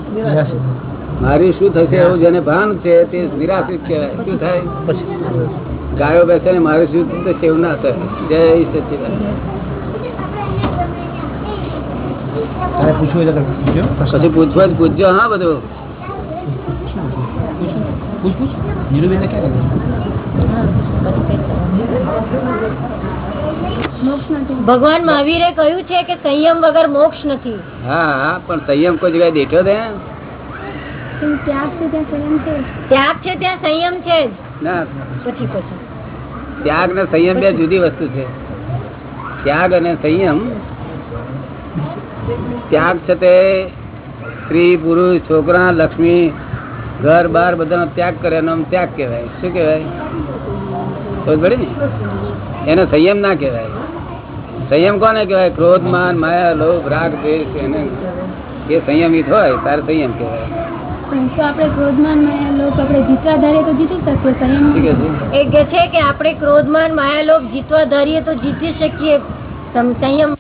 મારી શું થશે એવું જેને ભાન છે તે નિરાશ્રિત કહેવાય. શું થાય? ગાયો બેસે ને મારું શું થશે? એવું ના થાય જય સચિદાન પછી પૂછવા જ પૂછજો હા બધું. પૂછ પૂછ. નીરુબેન ક્યારે ભગવાન મહાવીરે કહ્યું છે કે સંયમ વગર મોક્ષ નથી. હા પણ સંયમ કોઈ જગ્યાએ દેખ્યો ત્યાગ છે ત્યાં સંયમ છે? ત્યાગ છે ત્યાં સંયમ છે ના. પછી પછી. ત્યાગ ને સંયમ બે જુદી વસ્તુ છે. ત્યાગ અને સંયમ. ત્યાગ છે તે સ્ત્રી પુરુષ છોકરા લક્ષ્મી ઘર બાર બધાનો ત્યાગ કરે એનો ત્યાગ કહેવાય. શું કહેવાય? ખબર પડી ને? એને સંયમ ના કહેવાય. સંયમ કોને કહેવાય? ક્રોધ માન માયા લોભ રાગ દ્વેષ એને એ સંયમિત હોય તારે સંયમ કહેવાય. તો આપણે ક્રોધમાનમાં લોક આપણે જીતવા ધારીએ તો જીતી શકીએ? સંયમ એ કે છે કે આપણે ક્રોધમાન માયાલોભ જીતવા ધારીએ તો જીતી શકીએ. સંયમ